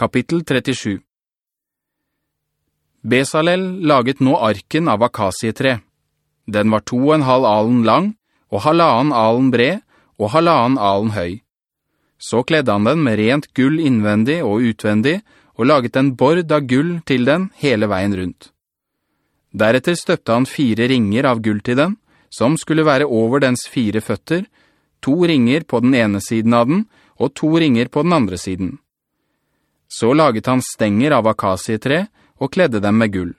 Kapittel 37 Besalel laget nå arken av akasietre. Den var to og en halv alen lang, og halvannen alen bred, og halvannen alen høy. Så kledde han den med rent gull innvendig og utvendig, og laget en bord av gull til den hele veien rundt. Deretter støpte han fire ringer av gull til den, som skulle være over dens fire føtter, to ringer på den ene siden av den, og to ringer på den andre siden. Så laget han stenger av akasietre, og kledde dem med gull.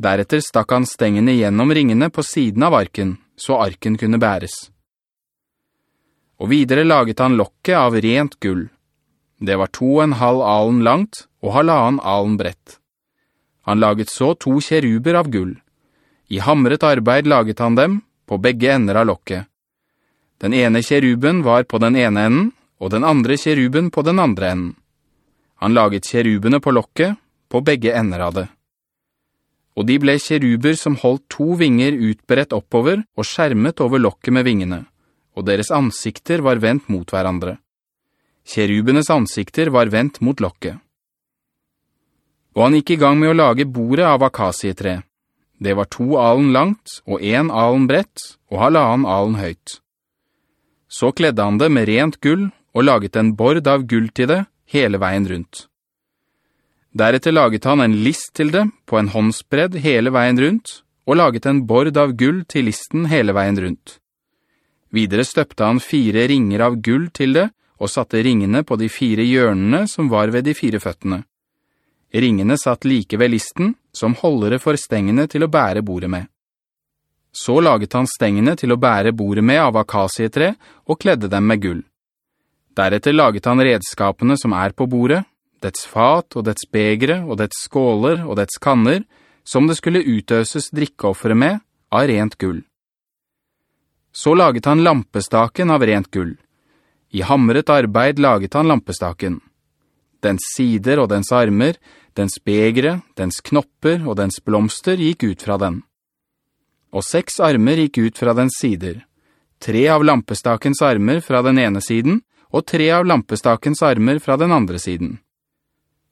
Deretter stakk han stengene gjennom ringene på siden av arken, så arken kunne bæres. Og videre laget han lokket av rent gull. Det var to en halv alen langt, og halvannen alen brett. Han laget så to kjeruber av gull. I hamret arbeid laget han dem, på begge ender av lokket. Den ene kjeruben var på den ene enden, og den andre kjeruben på den andre enden. Han laget kjerubene på lokket, på begge ender av det. Og de ble kjeruber som holdt to vinger utbredt oppover og skjermet over lokket med vingene, og deres ansikter var vendt mot hverandre. Kjerubenes ansikter var vendt mot lokket. Og han gikk i gang med å lage bordet av akasietre. Det var to alen langt, og en alen brett, og halvannen alen høyt. Så kledde han det med rent gull, og laget en bord av gull til det, hele veien rundt. Deretter laget han en list til det, på en håndsbredd hele veien rundt, og laget en bord av gull til listen hele veien rundt. Videre støpte han fire ringer av gull til det, og satte ringene på de fire hjørnene som var ved de fire føttene. Ringene satt like ved listen, som holdere for stengene til å bære bordet med. Så laget han stengene til å bære bordet med av akasietre, og kledde dem med gull. Deretter laget han redskapene som er på bordet, dets fat og dets begre og dets skåler og dets kanner, som det skulle utøses drikkeoffere med, av rent gull. Så laget han lampestaken av rent gull. I hamret arbeid laget han lampestaken. Dens sider og dens armer, dens begre, dens knopper og dens blomster gikk ut fra den. Og seks armer gikk ut fra dens sider. Tre av lampestakens armer fra den ene siden, og tre av lampestakens armer fra den andre siden.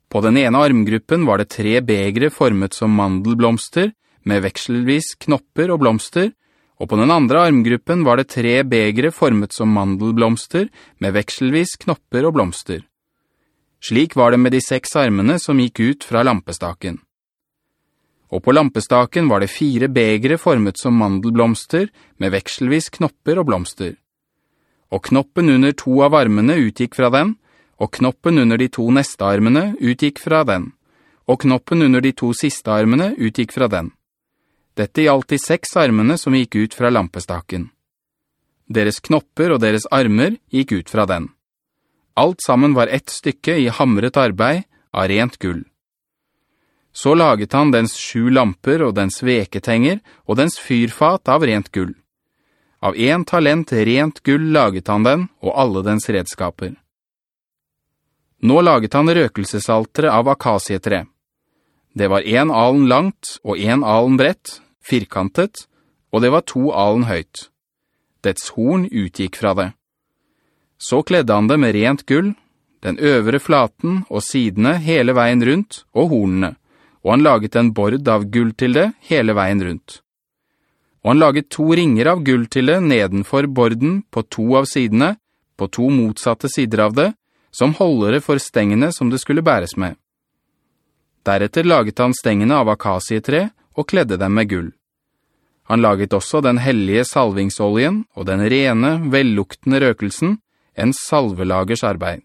På den ene armgruppen var det tre begre formet som mandelblomster, med vekselvis knopper og blomster, og på den andre armgruppen var det tre begre formet som mandelblomster, med vekselvis knopper og blomster. Slik var det med de seks armene som gikk ut fra lampestaken. Og på lampestaken var det fire begre formet som mandelblomster, med vekselvis knopper og blomster. Og knoppen under to av armene utgikk fra den, og knoppen under de to neste armene utgikk fra den, og knoppen under de to siste armene utgikk fra den. Dette gjaldt de seks armene som gikk ut fra lampestaken. Deres knopper og deres armer gikk ut fra den. Alt sammen var ett stykke i hamret arbeid av rent gull. Så laget han dens sju lamper og dens veketenger og dens fyrfat av rent gull. Av en talent rent gull laget han den og alle dens redskaper. Nå laget han røkelsesaltere av akasietre. Det var en alen langt og en alen brett, firkantet, og det var to alen høyt. Dets horn utgikk fra det. Så kledde han det med rent gull, den øvre flaten og sidene hele veien rundt, og hornene, og han laget en bord av gull til det hele veien rundt. Og han laget to ringer av gull til det nedenfor borden på to av sidene, på to motsatte sider av det, som holdere for stengene som det skulle bæres med. Deretter laget han stengene av akasietre og kledde dem med gull. Han laget også den hellige salvingsoljen og den rene, velluktende røkelsen, en salvelagers arbeid.